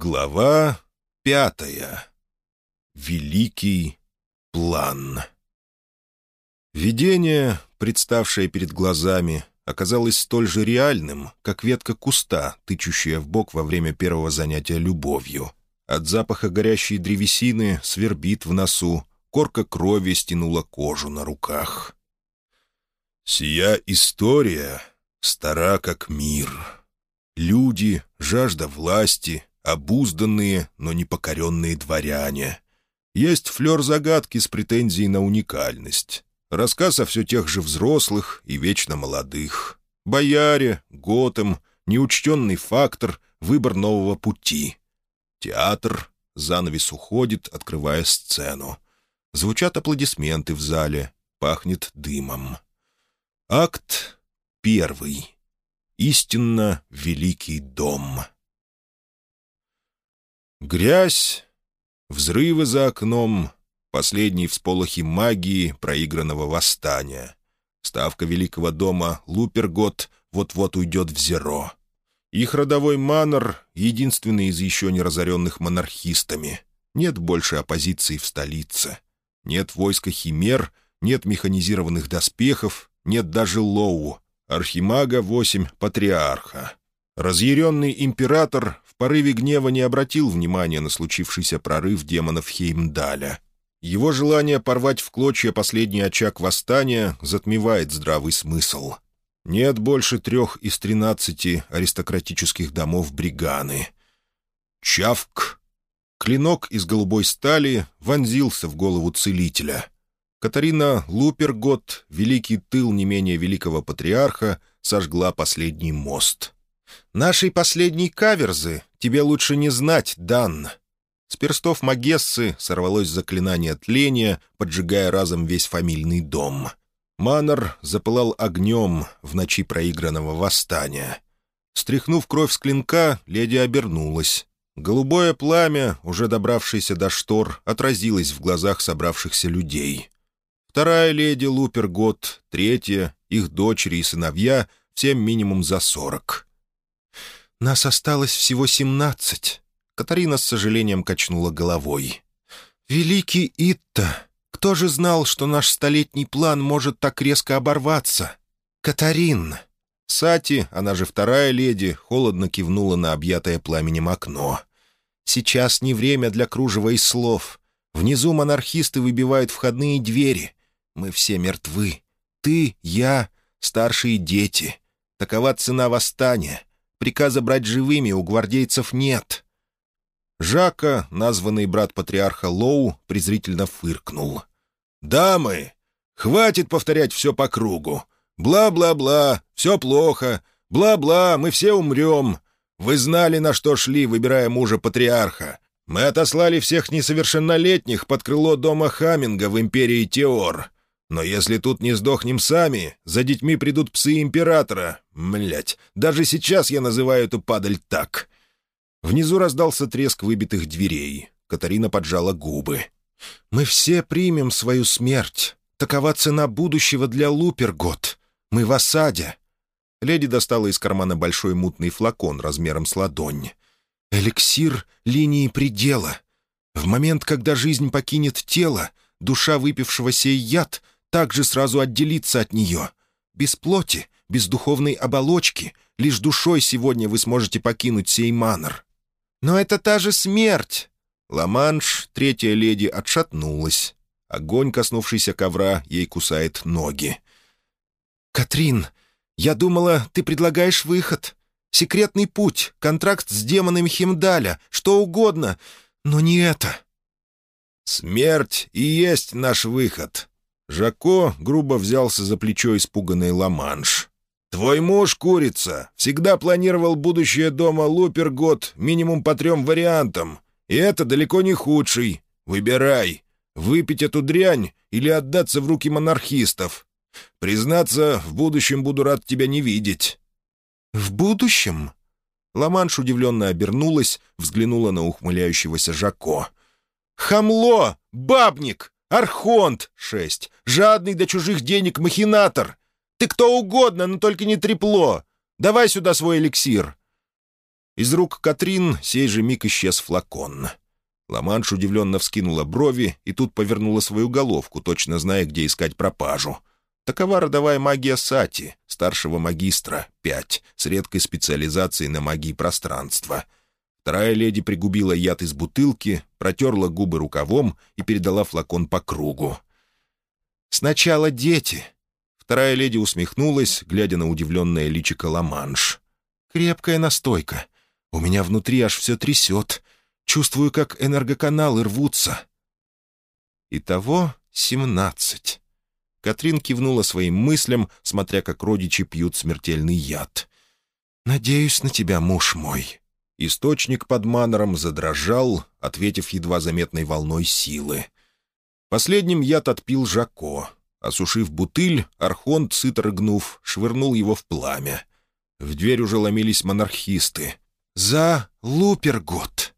Глава пятая. Великий план. Видение, представшее перед глазами, оказалось столь же реальным, как ветка куста, тычущая в бок во время первого занятия любовью. От запаха горящей древесины свербит в носу, корка крови стянула кожу на руках. «Сия история стара как мир. Люди, жажда власти, обузданные, но непокоренные дворяне. Есть флер загадки с претензией на уникальность. Рассказ о все тех же взрослых и вечно молодых. Бояре, Готэм, неучтенный фактор, выбор нового пути. Театр, занавес уходит, открывая сцену. Звучат аплодисменты в зале, пахнет дымом. Акт первый. Истинно великий дом. Грязь, взрывы за окном, последние всполохи магии проигранного восстания. Ставка великого дома Лупергот вот-вот уйдет в зеро. Их родовой манор — единственный из еще не разоренных монархистами. Нет больше оппозиции в столице. Нет войска химер, нет механизированных доспехов, нет даже Лоу, архимага-8 патриарха. Разъяренный император порыве гнева не обратил внимания на случившийся прорыв демонов Хеймдаля. Его желание порвать в клочья последний очаг восстания затмевает здравый смысл. Нет больше трех из тринадцати аристократических домов Бриганы. Чавк! Клинок из голубой стали вонзился в голову целителя. Катарина Лупергот, великий тыл не менее великого патриарха, сожгла последний мост — Нашей последней каверзы тебе лучше не знать, Дан». С перстов Магессы сорвалось заклинание тления, поджигая разом весь фамильный дом. Манор запылал огнем в ночи проигранного восстания. Стряхнув кровь с клинка, леди обернулась. Голубое пламя, уже добравшееся до штор, отразилось в глазах собравшихся людей. Вторая леди Лупергот, третья, их дочери и сыновья, всем минимум за сорок. «Нас осталось всего семнадцать», — Катарина с сожалением качнула головой. «Великий Итта! Кто же знал, что наш столетний план может так резко оборваться? Катарин!» Сати, она же вторая леди, холодно кивнула на объятое пламенем окно. «Сейчас не время для кружева и слов. Внизу монархисты выбивают входные двери. Мы все мертвы. Ты, я, старшие дети. Такова цена восстания. Приказа брать живыми у гвардейцев нет». Жака, названный брат патриарха Лоу, презрительно фыркнул. «Дамы, хватит повторять все по кругу. Бла-бла-бла, все плохо. Бла-бла, мы все умрем. Вы знали, на что шли, выбирая мужа патриарха. Мы отослали всех несовершеннолетних под крыло дома Хаминга в империи Теор. Но если тут не сдохнем сами, за детьми придут псы императора. Млять, даже сейчас я называю эту падаль так. Внизу раздался треск выбитых дверей. Катарина поджала губы. «Мы все примем свою смерть. Такова цена будущего для Лупергот. Мы в осаде». Леди достала из кармана большой мутный флакон размером с ладонь. «Эликсир линии предела. В момент, когда жизнь покинет тело, душа выпившего сей яд также сразу отделиться от нее. Без плоти, без духовной оболочки, лишь душой сегодня вы сможете покинуть сей манор. Но это та же смерть!» Ламанш, третья леди, отшатнулась. Огонь, коснувшийся ковра, ей кусает ноги. «Катрин, я думала, ты предлагаешь выход. Секретный путь, контракт с демонами Химдаля, что угодно, но не это». «Смерть и есть наш выход», Жако грубо взялся за плечо испуганный Ламанш. «Твой муж, курица, всегда планировал будущее дома Лупергот минимум по трем вариантам, и это далеко не худший. Выбирай, выпить эту дрянь или отдаться в руки монархистов. Признаться, в будущем буду рад тебя не видеть». «В будущем?» Ламанш удивленно обернулась, взглянула на ухмыляющегося Жако. «Хамло! Бабник! Архонт — шесть. Жадный до чужих денег махинатор. Ты кто угодно, но только не трепло. Давай сюда свой эликсир». Из рук Катрин сей же миг исчез флакон. Ламанш удивленно вскинула брови и тут повернула свою головку, точно зная, где искать пропажу. Такова родовая магия Сати, старшего магистра, пять, с редкой специализацией на магии пространства. Вторая леди пригубила яд из бутылки, протерла губы рукавом и передала флакон по кругу. «Сначала дети». Вторая леди усмехнулась, глядя на удивленное личико Ламанш. «Крепкая настойка. У меня внутри аж все трясет. Чувствую, как энергоканалы рвутся». Итого семнадцать. Катрин кивнула своим мыслям, смотря как родичи пьют смертельный яд. «Надеюсь на тебя, муж мой». Источник под манором задрожал, ответив едва заметной волной силы. Последним яд отпил Жако. Осушив бутыль, Архонт, сыто рыгнув, швырнул его в пламя. В дверь уже ломились монархисты. «За Лупергот!»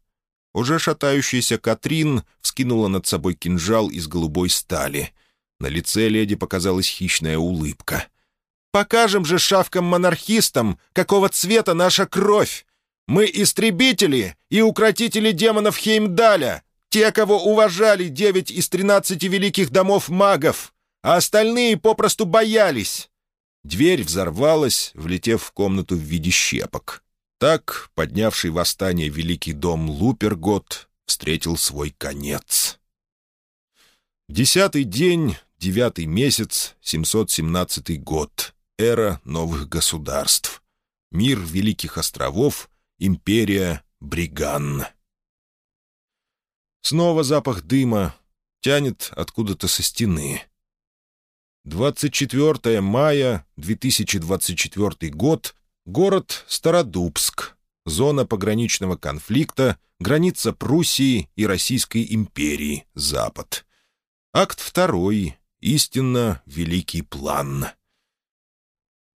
Уже шатающаяся Катрин вскинула над собой кинжал из голубой стали. На лице леди показалась хищная улыбка. «Покажем же шавкам-монархистам, какого цвета наша кровь! Мы истребители и укротители демонов Хеймдаля, те, кого уважали девять из тринадцати великих домов магов, а остальные попросту боялись». Дверь взорвалась, влетев в комнату в виде щепок. Так, поднявший восстание великий дом Лупергот встретил свой конец. Десятый день, девятый месяц, 717 год. Эра новых государств. Мир Великих островов, империя Бриган. Снова запах дыма тянет откуда-то со стены. 24 мая 2024 год Город Стародубск. Зона пограничного конфликта, граница Пруссии и Российской империи, Запад. Акт второй. Истинно великий план.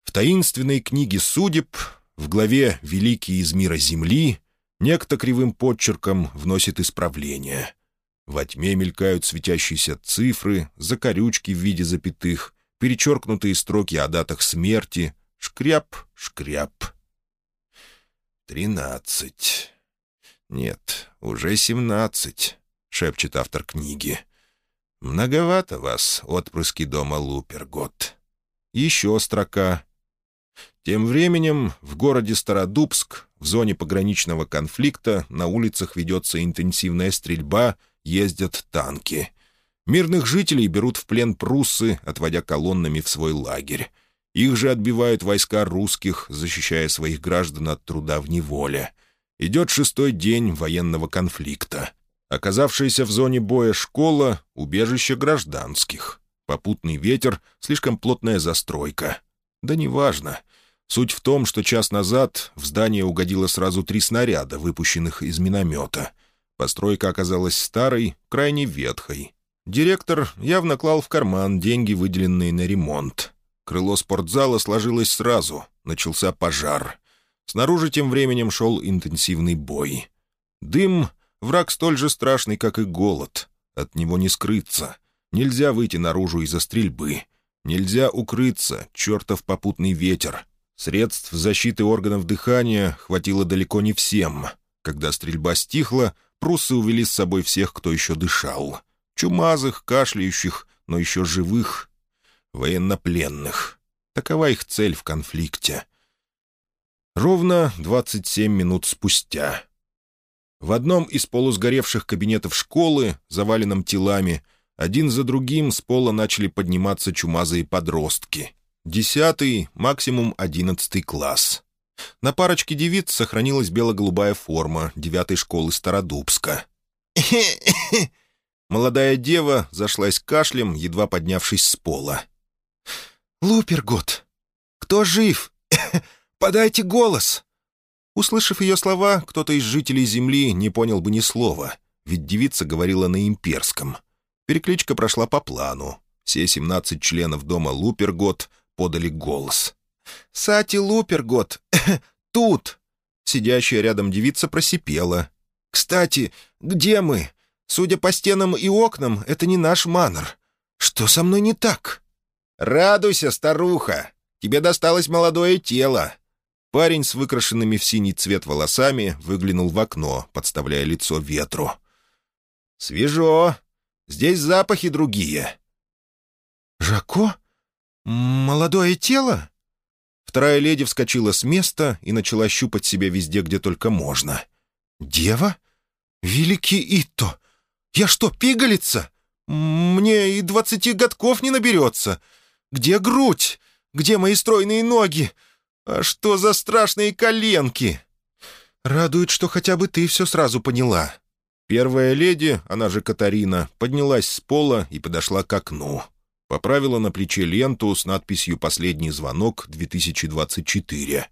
В таинственной книге судеб, в главе «Великие из мира Земли» некто кривым подчерком вносит исправление. Во тьме мелькают светящиеся цифры, закорючки в виде запятых, перечеркнутые строки о датах смерти — Шкряп, шкряп. «Тринадцать. Нет, уже семнадцать», — шепчет автор книги. «Многовато вас, отпрыски дома Лупергот». Еще строка. Тем временем в городе Стародубск, в зоне пограничного конфликта, на улицах ведется интенсивная стрельба, ездят танки. Мирных жителей берут в плен пруссы, отводя колоннами в свой лагерь. Их же отбивают войска русских, защищая своих граждан от труда в неволе. Идет шестой день военного конфликта. Оказавшаяся в зоне боя школа — убежище гражданских. Попутный ветер — слишком плотная застройка. Да неважно. Суть в том, что час назад в здание угодило сразу три снаряда, выпущенных из миномета. Постройка оказалась старой, крайне ветхой. Директор явно клал в карман деньги, выделенные на ремонт. Крыло спортзала сложилось сразу, начался пожар. Снаружи тем временем шел интенсивный бой. Дым — враг столь же страшный, как и голод. От него не скрыться. Нельзя выйти наружу из-за стрельбы. Нельзя укрыться, чертов попутный ветер. Средств защиты органов дыхания хватило далеко не всем. Когда стрельба стихла, пруссы увели с собой всех, кто еще дышал. Чумазых, кашляющих, но еще живых военнопленных. Такова их цель в конфликте. Ровно 27 минут спустя. В одном из полусгоревших кабинетов школы, заваленном телами, один за другим с пола начали подниматься чумазые подростки. Десятый, максимум одиннадцатый класс. На парочке девиц сохранилась бело-голубая форма девятой школы Стародубска. Молодая дева зашлась кашлем, едва поднявшись с пола. «Лупергот! Кто жив? Подайте голос!» Услышав ее слова, кто-то из жителей Земли не понял бы ни слова, ведь девица говорила на имперском. Перекличка прошла по плану. Все семнадцать членов дома Лупергот подали голос. «Сати Лупергот! Тут!» Сидящая рядом девица просипела. «Кстати, где мы? Судя по стенам и окнам, это не наш манор. Что со мной не так?» «Радуйся, старуха! Тебе досталось молодое тело!» Парень с выкрашенными в синий цвет волосами выглянул в окно, подставляя лицо ветру. «Свежо. Здесь запахи другие». «Жако? Молодое тело?» Вторая леди вскочила с места и начала щупать себя везде, где только можно. «Дева? Великий Итто! Я что, пигалица? Мне и двадцати годков не наберется. Где грудь? Где мои стройные ноги? А что за страшные коленки?» «Радует, что хотя бы ты все сразу поняла». Первая леди, она же Катарина, поднялась с пола и подошла к окну. Поправила на плече ленту с надписью «Последний звонок 2024».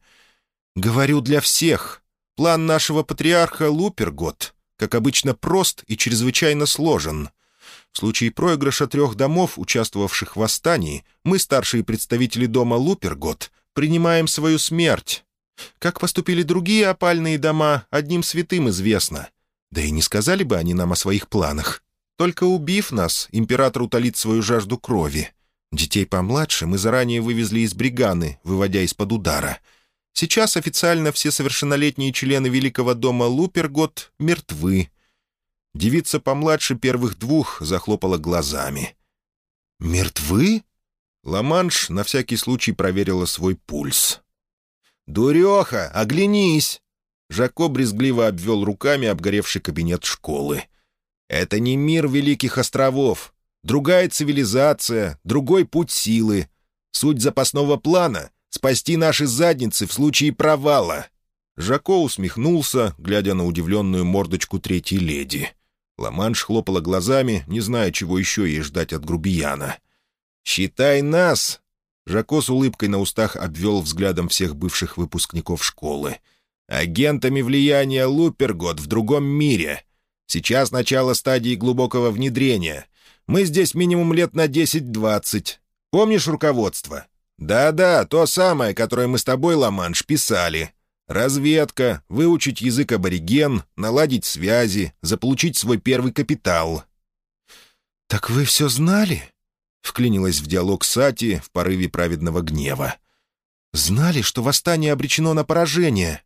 «Говорю для всех. План нашего патриарха Лупергот, как обычно, прост и чрезвычайно сложен. В случае проигрыша трех домов, участвовавших в восстании, мы, старшие представители дома Лупергот, принимаем свою смерть. Как поступили другие опальные дома, одним святым известно. Да и не сказали бы они нам о своих планах. Только убив нас, император утолит свою жажду крови. Детей помладше мы заранее вывезли из Бриганы, выводя из-под удара. Сейчас официально все совершеннолетние члены Великого дома Лупергот мертвы. Девица помладше первых двух захлопала глазами. «Мертвы?» Ламанш на всякий случай проверила свой пульс. «Дуреха, оглянись!» Жако брезгливо обвел руками обгоревший кабинет школы. Это не мир Великих Островов. Другая цивилизация, другой путь силы. Суть запасного плана — спасти наши задницы в случае провала». Жако усмехнулся, глядя на удивленную мордочку третьей леди. Ламанш хлопала глазами, не зная, чего еще ей ждать от грубияна. «Считай нас!» Жако с улыбкой на устах обвел взглядом всех бывших выпускников школы. «Агентами влияния Лупергот в другом мире. Сейчас начало стадии глубокого внедрения. Мы здесь минимум лет на 10-20. Помнишь руководство? Да-да, то самое, которое мы с тобой, Ламанш, писали. Разведка, выучить язык абориген, наладить связи, заполучить свой первый капитал. «Так вы все знали?» — вклинилась в диалог Сати в порыве праведного гнева. «Знали, что восстание обречено на поражение?»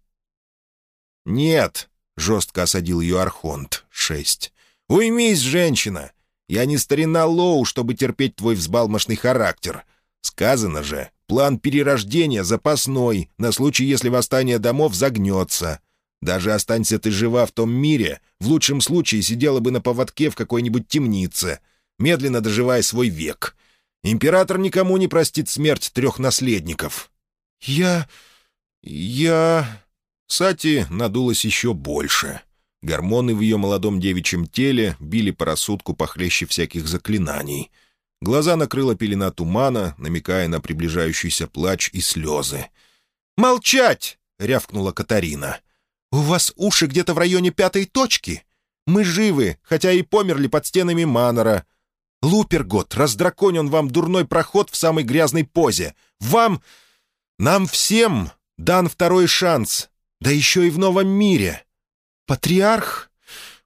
«Нет», — жестко осадил ее Архонт, шесть. «Уймись, женщина! Я не старина Лоу, чтобы терпеть твой взбалмошный характер. Сказано же, план перерождения запасной, на случай, если восстание домов загнется. Даже останься ты жива в том мире, в лучшем случае сидела бы на поводке в какой-нибудь темнице, медленно доживая свой век. Император никому не простит смерть трех наследников». «Я... я...» Сати надулась еще больше. Гормоны в ее молодом девичьем теле били по рассудку похлеще всяких заклинаний. Глаза накрыла пелена тумана, намекая на приближающийся плач и слезы. «Молчать!» — рявкнула Катарина. «У вас уши где-то в районе пятой точки? Мы живы, хотя и померли под стенами Манора. Лупергот, раздраконен вам дурной проход в самой грязной позе. Вам... Нам всем дан второй шанс, да еще и в новом мире. Патриарх,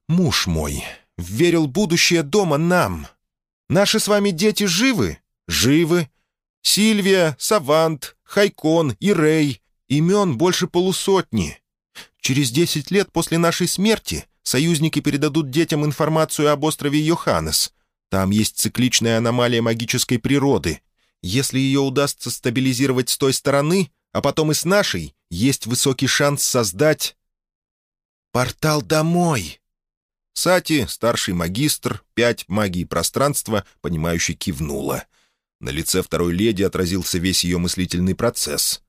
муж мой, верил будущее дома нам. Наши с вами дети живы? Живы. Сильвия, Савант, Хайкон и Рей. Имен больше полусотни. Через десять лет после нашей смерти союзники передадут детям информацию об острове Йоханнес. Там есть цикличная аномалия магической природы. Если ее удастся стабилизировать с той стороны, а потом и с нашей, есть высокий шанс создать... «Портал домой!» Сати, старший магистр, пять магии пространства, понимающий кивнула. На лице второй леди отразился весь ее мыслительный процесс.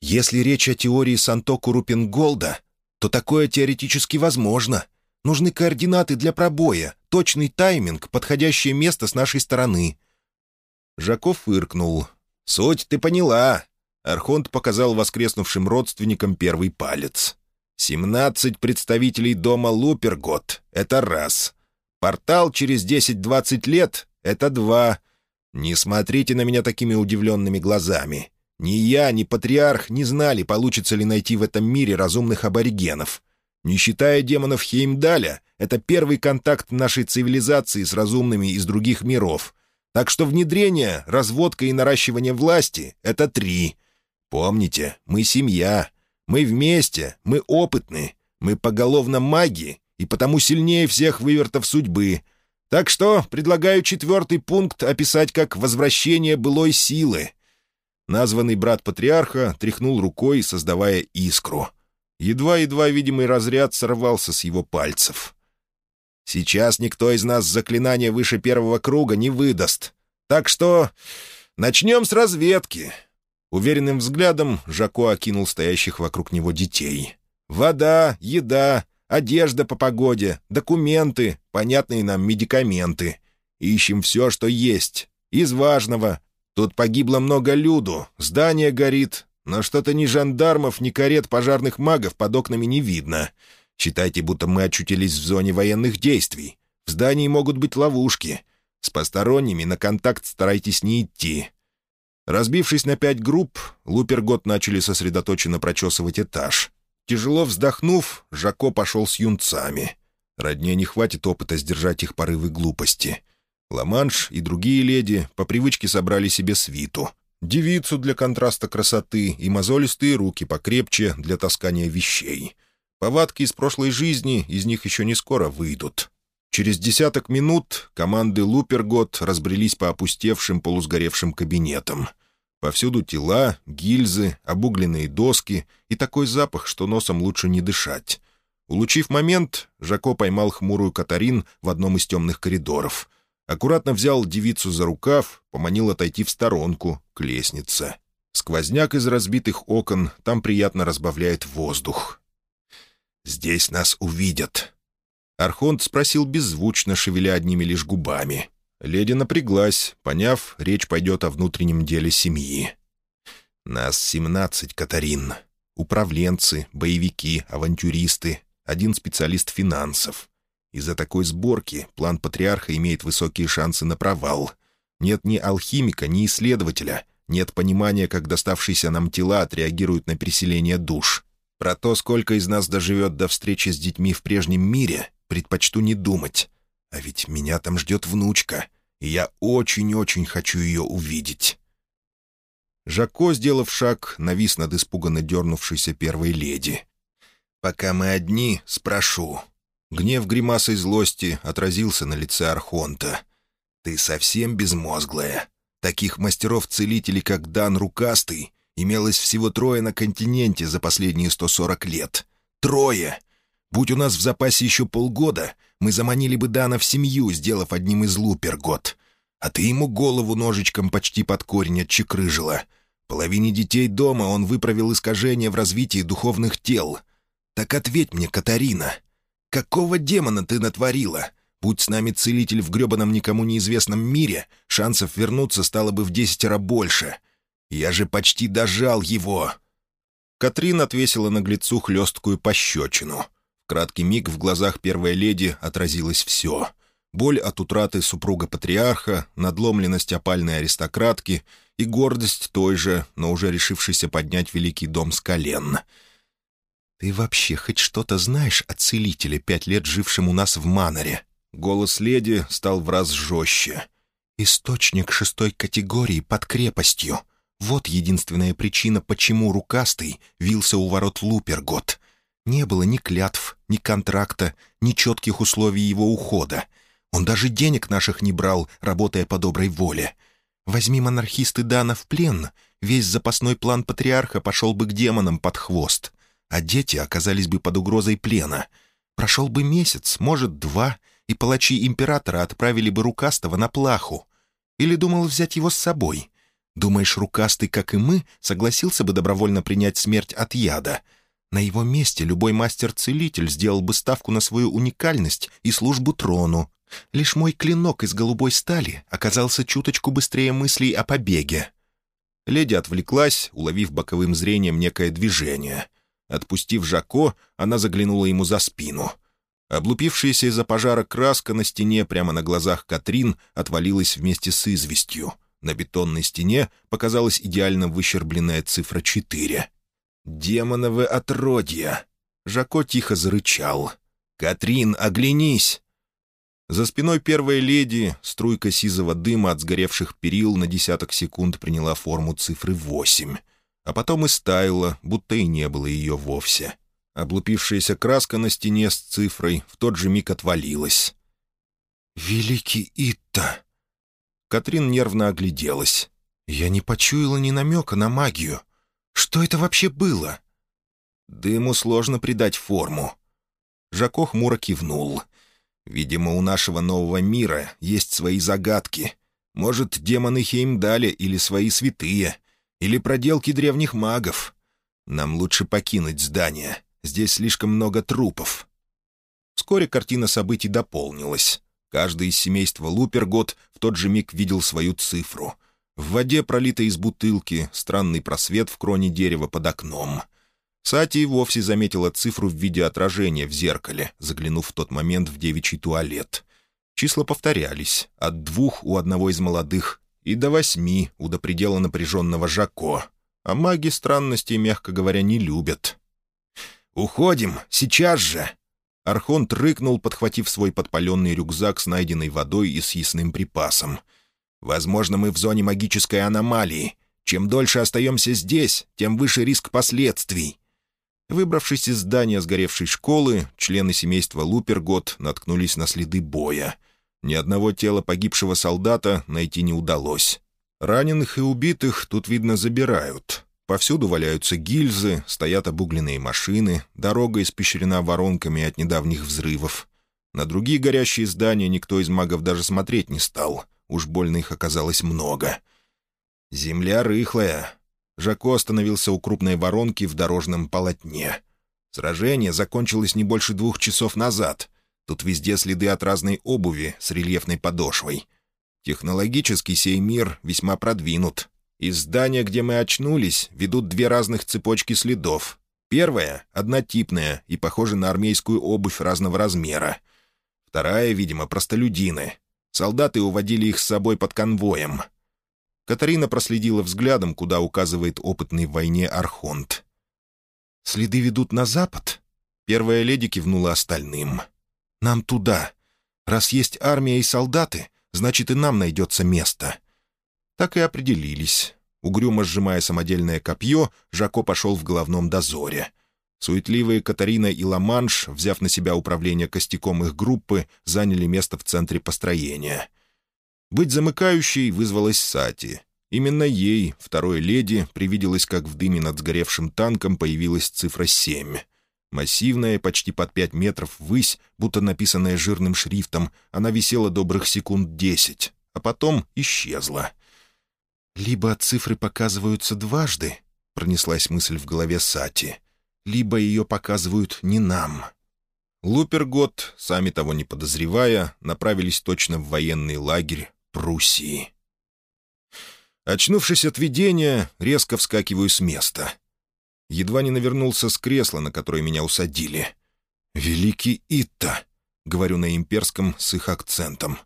«Если речь о теории Сантоку Рупинголда, то такое теоретически возможно. Нужны координаты для пробоя, точный тайминг, подходящее место с нашей стороны». Жаков фыркнул. «Суть ты поняла. Архонт показал воскреснувшим родственникам первый палец. «Семнадцать представителей дома Лупергот — это раз. Портал через десять-двадцать лет — это два. Не смотрите на меня такими удивленными глазами. Ни я, ни патриарх не знали, получится ли найти в этом мире разумных аборигенов. Не считая демонов Хеймдаля, это первый контакт нашей цивилизации с разумными из других миров. Так что внедрение, разводка и наращивание власти — это три — Помните, мы семья. Мы вместе, мы опытны, мы поголовно маги, и потому сильнее всех вывертов судьбы. Так что предлагаю четвертый пункт описать как «возвращение былой силы». Названный брат патриарха тряхнул рукой, создавая искру. Едва-едва видимый разряд сорвался с его пальцев. «Сейчас никто из нас заклинания выше первого круга не выдаст. Так что начнем с разведки». Уверенным взглядом Жако окинул стоящих вокруг него детей. «Вода, еда, одежда по погоде, документы, понятные нам медикаменты. Ищем все, что есть. Из важного. Тут погибло много люду, здание горит, но что-то ни жандармов, ни карет пожарных магов под окнами не видно. Считайте, будто мы очутились в зоне военных действий. В здании могут быть ловушки. С посторонними на контакт старайтесь не идти. Разбившись на пять групп, Лупергот начали сосредоточенно прочесывать этаж. Тяжело вздохнув, Жако пошел с юнцами. Родне не хватит опыта сдержать их порывы глупости. Ламанш и другие леди по привычке собрали себе свиту. Девицу для контраста красоты и мозолистые руки покрепче для таскания вещей. Повадки из прошлой жизни из них еще не скоро выйдут. Через десяток минут команды Лупергот разбрелись по опустевшим полусгоревшим кабинетам. Повсюду тела, гильзы, обугленные доски и такой запах, что носом лучше не дышать. Улучив момент, Жако поймал хмурую Катарин в одном из темных коридоров. Аккуратно взял девицу за рукав, поманил отойти в сторонку, к лестнице. Сквозняк из разбитых окон там приятно разбавляет воздух. «Здесь нас увидят». Архонт спросил беззвучно, шевеля одними лишь губами. Леди напряглась, поняв, речь пойдет о внутреннем деле семьи. «Нас семнадцать, Катарин. Управленцы, боевики, авантюристы, один специалист финансов. Из-за такой сборки план патриарха имеет высокие шансы на провал. Нет ни алхимика, ни исследователя, нет понимания, как доставшиеся нам тела отреагируют на переселение душ. Про то, сколько из нас доживет до встречи с детьми в прежнем мире, предпочту не думать. А ведь меня там ждет внучка, и я очень-очень хочу ее увидеть». Жако, сделав шаг, навис над испуганно дернувшейся первой леди. «Пока мы одни, спрошу». Гнев гримасой злости отразился на лице Архонта. «Ты совсем безмозглая. Таких мастеров-целителей, как Дан Рукастый, имелось всего трое на континенте за последние 140 лет. Трое! Будь у нас в запасе еще полгода, мы заманили бы Дана в семью, сделав одним из лупергот. А ты ему голову ножичком почти под корень отчекрыжила. Половине детей дома он выправил искажения в развитии духовных тел. Так ответь мне, Катарина, какого демона ты натворила? Будь с нами целитель в гребаном никому неизвестном мире, шансов вернуться стало бы в десятеро больше. Я же почти дожал его!» Катрин отвесила наглецу хлесткую пощечину — краткий миг в глазах первой леди отразилось все. Боль от утраты супруга-патриарха, надломленность опальной аристократки и гордость той же, но уже решившейся поднять великий дом с колен. «Ты вообще хоть что-то знаешь о целителе, пять лет жившем у нас в Маноре?» Голос леди стал в раз жестче. «Источник шестой категории под крепостью. Вот единственная причина, почему Рукастый вился у ворот Лупергот. Не было ни клятв, ни контракта, ни четких условий его ухода. Он даже денег наших не брал, работая по доброй воле. Возьми монархисты Дана в плен, весь запасной план патриарха пошел бы к демонам под хвост, а дети оказались бы под угрозой плена. Прошел бы месяц, может, два, и палачи императора отправили бы Рукастого на плаху. Или думал взять его с собой? Думаешь, Рукастый, как и мы, согласился бы добровольно принять смерть от яда — на его месте любой мастер-целитель сделал бы ставку на свою уникальность и службу трону. Лишь мой клинок из голубой стали оказался чуточку быстрее мыслей о побеге. Леди отвлеклась, уловив боковым зрением некое движение. Отпустив Жако, она заглянула ему за спину. Облупившаяся из-за пожара краска на стене прямо на глазах Катрин отвалилась вместе с известью. На бетонной стене показалась идеально выщербленная цифра четыре. «Демоновы отродья!» Жако тихо зарычал. «Катрин, оглянись!» За спиной первой леди струйка сизого дыма от сгоревших перил на десяток секунд приняла форму цифры восемь. а потом и стаяла, будто и не было ее вовсе. Облупившаяся краска на стене с цифрой в тот же миг отвалилась. «Великий Итта!» Катрин нервно огляделась. «Я не почуяла ни намека на магию. Что это вообще было?» Дыму сложно придать форму. Жако хмуро кивнул. «Видимо, у нашего нового мира есть свои загадки. Может, демоны Хеймдаля или свои святые, или проделки древних магов. Нам лучше покинуть здание. Здесь слишком много трупов». Вскоре картина событий дополнилась. Каждый из семейства Лупергот в тот же миг видел свою цифру. В воде, пролитой из бутылки, странный просвет в кроне дерева под окном. Сати вовсе заметила цифру в виде отражения в зеркале, заглянув в тот момент в девичий туалет. Числа повторялись, от двух у одного из молодых и до восьми у до предела напряженного Жако. А маги странностей, мягко говоря, не любят. «Уходим! Сейчас же!» Архонт рыкнул, подхватив свой подпаленный рюкзак с найденной водой и съестным припасом. «Возможно, мы в зоне магической аномалии. Чем дольше остаемся здесь, тем выше риск последствий». Выбравшись из здания сгоревшей школы, члены семейства Лупергот наткнулись на следы боя. Ни одного тела погибшего солдата найти не удалось. Раненых и убитых тут, видно, забирают. Повсюду валяются гильзы, стоят обугленные машины, дорога испещрена воронками от недавних взрывов. На другие горящие здания никто из магов даже смотреть не стал. Уж больно их оказалось много. Земля рыхлая. Жако остановился у крупной воронки в дорожном полотне. Сражение закончилось не больше двух часов назад. Тут везде следы от разной обуви с рельефной подошвой. Технологически сей мир весьма продвинут, из здания, где мы очнулись, ведут две разных цепочки следов. Первая — однотипная и похожа на армейскую обувь разного размера. Вторая, видимо, простолюдины. Солдаты уводили их с собой под конвоем. Катарина проследила взглядом, куда указывает опытный в войне Архонт. «Следы ведут на запад?» Первая леди кивнула остальным. «Нам туда. Раз есть армия и солдаты, значит, и нам найдется место так и определились. Угрюмо сжимая самодельное копье, Жако пошел в головном дозоре. Суетливые Катарина и Ламанш, взяв на себя управление костяком их группы, заняли место в центре построения. Быть замыкающей вызвалась Сати. Именно ей, второй леди, привиделось, как в дыме над сгоревшим танком появилась цифра семь. Массивная, почти под пять метров ввысь, будто написанная жирным шрифтом, она висела добрых секунд десять, а потом исчезла. «Либо цифры показываются дважды», — пронеслась мысль в голове Сати, «либо ее показывают не нам». Лупергот, сами того не подозревая, направились точно в военный лагерь Пруссии. Очнувшись от видения, резко вскакиваю с места. Едва не навернулся с кресла, на которое меня усадили. «Великий Итта», — говорю на имперском с их акцентом.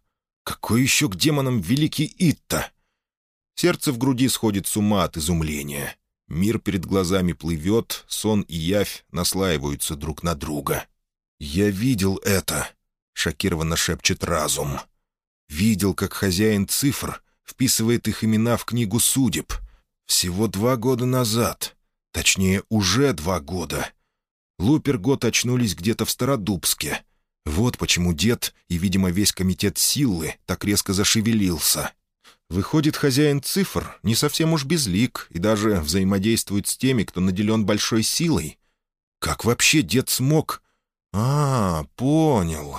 «Какой еще к демонам великий Итта?» Сердце в груди сходит с ума от изумления. Мир перед глазами плывет, сон и явь наслаиваются друг на друга. «Я видел это», — шокированно шепчет разум. «Видел, как хозяин цифр вписывает их имена в книгу судеб. Всего два года назад. Точнее, уже два года. Лупер год очнулись где-то в Стародубске. Вот почему дед и, видимо, весь комитет силы так резко зашевелился». Выходит, хозяин цифр не совсем уж безлик и даже взаимодействует с теми, кто наделен большой силой. Как вообще дед смог? А, понял.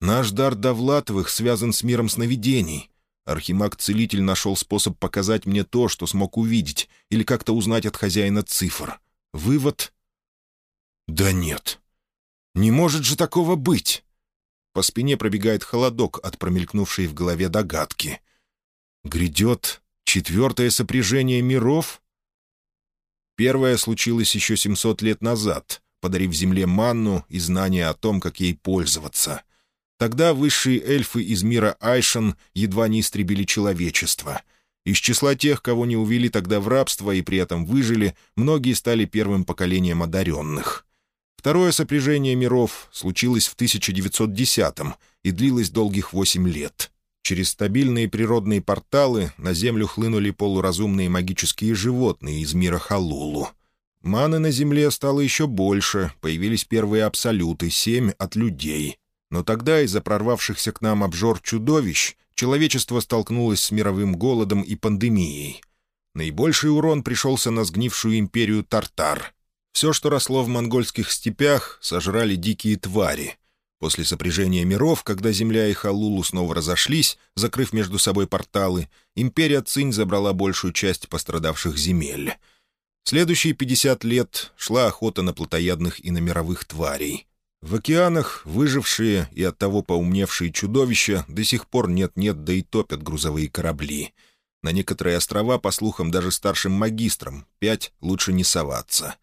Наш дар Довлатовых связан с миром сновидений. Архимаг-целитель нашел способ показать мне то, что смог увидеть, или как-то узнать от хозяина цифр. Вывод? Да нет. Не может же такого быть. По спине пробегает холодок от промелькнувшей в голове догадки. Грядет четвертое сопряжение миров? Первое случилось еще 700 лет назад, подарив Земле манну и знания о том, как ей пользоваться. Тогда высшие эльфы из мира Айшан едва не истребили человечество. Из числа тех, кого не увели тогда в рабство и при этом выжили, многие стали первым поколением одаренных. Второе сопряжение миров случилось в 1910-м и длилось долгих восемь лет — Через стабильные природные порталы на Землю хлынули полуразумные магические животные из мира Халулу. Маны на Земле стало еще больше, появились первые абсолюты, семь от людей. Но тогда из-за прорвавшихся к нам обжор чудовищ человечество столкнулось с мировым голодом и пандемией. Наибольший урон пришелся на сгнившую империю Тартар. Все, что росло в монгольских степях, сожрали дикие твари. После сопряжения миров, когда Земля и Халулу снова разошлись, закрыв между собой порталы, империя Цинь забрала большую часть пострадавших земель. Следующие 50 лет шла охота на плотоядных и на мировых тварей. В океанах выжившие и оттого поумневшие чудовища до сих пор нет-нет, да и топят грузовые корабли. На некоторые острова, по слухам, даже старшим магистрам, пять лучше не соваться.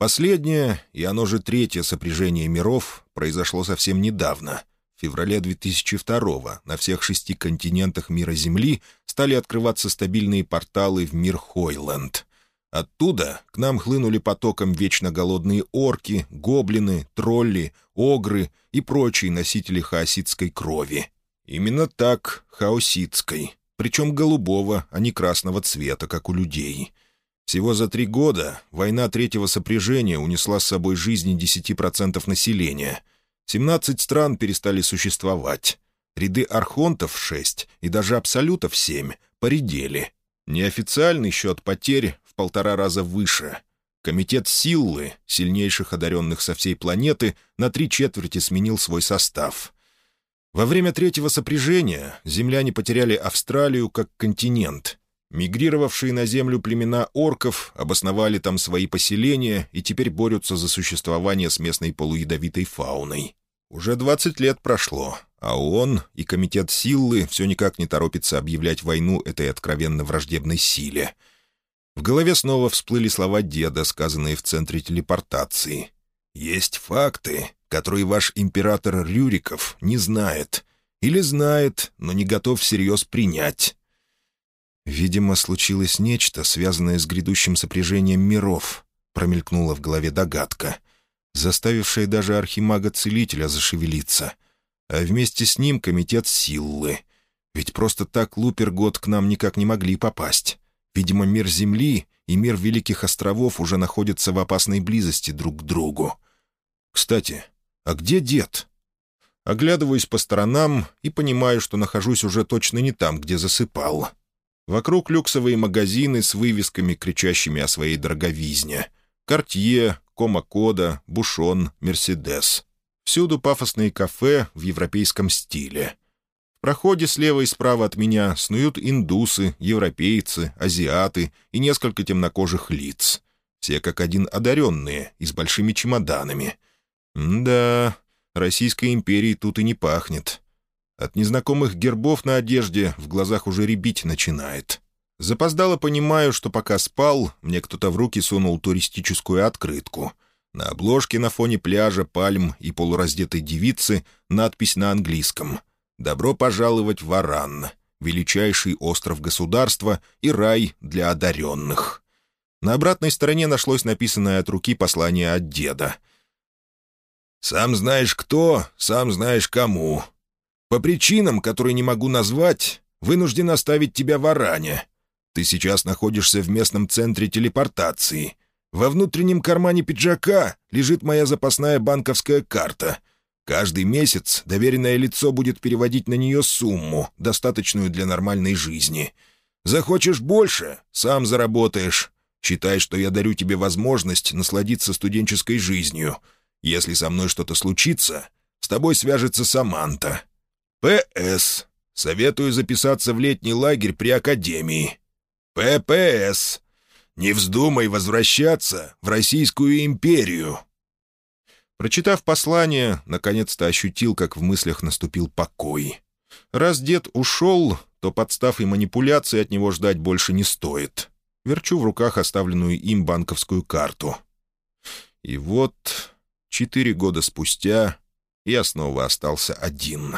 Последнее, и оно же третье сопряжение миров, произошло совсем недавно. В феврале 2002 на всех шести континентах мира Земли стали открываться стабильные порталы в мир Хойленд — Оттуда к нам хлынули потоком вечно голодные орки, гоблины, тролли, огры и прочие носители хаоситской крови. Именно так, хаоситской, причем голубого, а не красного цвета, как у людей. Всего за три года война третьего сопряжения унесла с собой жизни 10% населения. 17 стран перестали существовать. Ряды архонтов — шесть и даже абсолютов — семь — поредели. Неофициальный счет потерь полтора раза выше. Комитет Силлы, сильнейших одаренных со всей планеты, на три четверти сменил свой состав. Во время третьего сопряжения земляне потеряли Австралию как континент. Мигрировавшие на Землю племена орков обосновали там свои поселения и теперь борются за существование с местной полуядовитой фауной. Уже 20 лет прошло, а ООН и Комитет Силлы все никак не торопятся объявлять войну этой откровенно враждебной силе — в голове снова всплыли слова деда, сказанные в центре телепортации. «Есть факты, которые ваш император Рюриков не знает. Или знает, но не готов всерьез принять». «Видимо, случилось нечто, связанное с грядущим сопряжением миров», — промелькнула в голове догадка, заставившая даже архимага-целителя зашевелиться. А вместе с ним комитет Силлы. Ведь просто так Лупергод к нам никак не могли попасть. Видимо, мир Земли и мир Великих Островов уже находятся в опасной близости друг к другу. Кстати, а где дед? Оглядываюсь по сторонам и понимаю, что нахожусь уже точно не там, где засыпал. Вокруг люксовые магазины с вывесками, кричащими о своей дороговизне. Кортье, Кома-Кода, Бушон, Мерседес. Всюду пафосные кафе в европейском стиле проходе слева и справа от меня снуют индусы, европейцы, азиаты и несколько темнокожих лиц. Все как один одаренные и с большими чемоданами. М да, Российской империи тут и не пахнет. От незнакомых гербов на одежде в глазах уже рябить начинает. Запоздало понимаю, что пока спал, мне кто-то в руки сунул туристическую открытку. На обложке на фоне пляжа, пальм и полураздетой девицы надпись на английском — «Добро пожаловать в Аран, величайший остров государства и рай для одаренных». На обратной стороне нашлось написанное от руки послание от деда. «Сам знаешь кто, сам знаешь кому. По причинам, которые не могу назвать, вынужден оставить тебя в Аране. Ты сейчас находишься в местном центре телепортации. Во внутреннем кармане пиджака лежит моя запасная банковская карта — Каждый месяц доверенное лицо будет переводить на нее сумму, достаточную для нормальной жизни. Захочешь больше — сам заработаешь. Считай, что я дарю тебе возможность насладиться студенческой жизнью. Если со мной что-то случится, с тобой свяжется Саманта. П.С. Советую записаться в летний лагерь при Академии. П.П.С. Не вздумай возвращаться в Российскую империю. Прочитав послание, наконец-то ощутил, как в мыслях наступил покой. Раз дед ушел, то подстав и манипуляции от него ждать больше не стоит. Верчу в руках оставленную им банковскую карту. И вот, четыре года спустя, я снова остался один.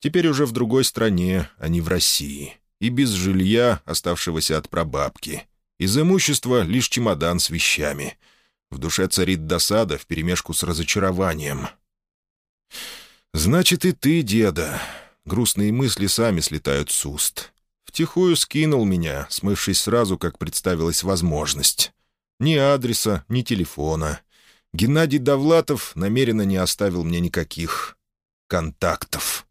Теперь уже в другой стране, а не в России. И без жилья, оставшегося от прабабки. Из имущества лишь чемодан с вещами — в душе царит досада вперемешку с разочарованием. «Значит, и ты, деда, грустные мысли сами слетают с уст. Втихую скинул меня, смывшись сразу, как представилась возможность. Ни адреса, ни телефона. Геннадий Довлатов намеренно не оставил мне никаких контактов.